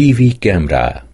TV camera